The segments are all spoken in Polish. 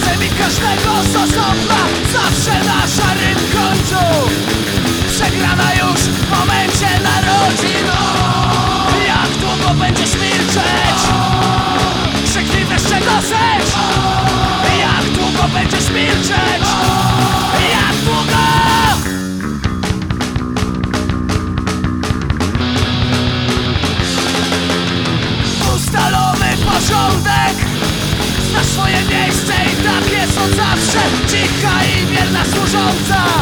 Zabij każdego z osobna Zawsze na szarym końcu Przegrana już w momencie narodzin Jak długo będziesz milczeć? Krzyknij wreszcie dosyć Jak długo będziesz milczeć? Jak długo? Ustalony porządek Znasz swoje miejsce shoulder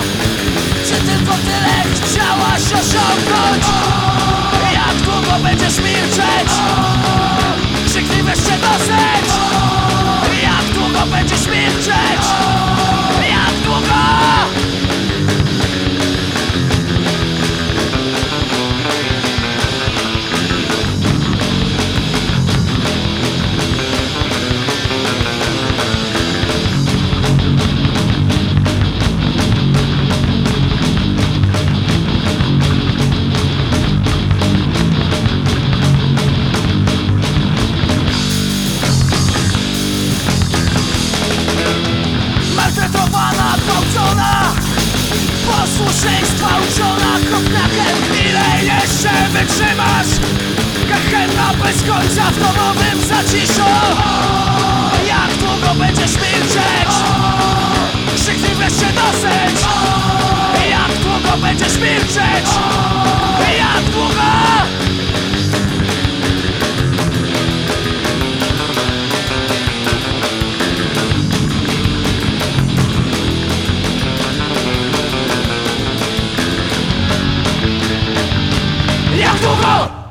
Posłuszeństwa uczona kopniakiem Ile jeszcze wytrzymasz? Gehenna bez końca w domowym zaciszu Jak długo będziesz milczeć? Jak długo?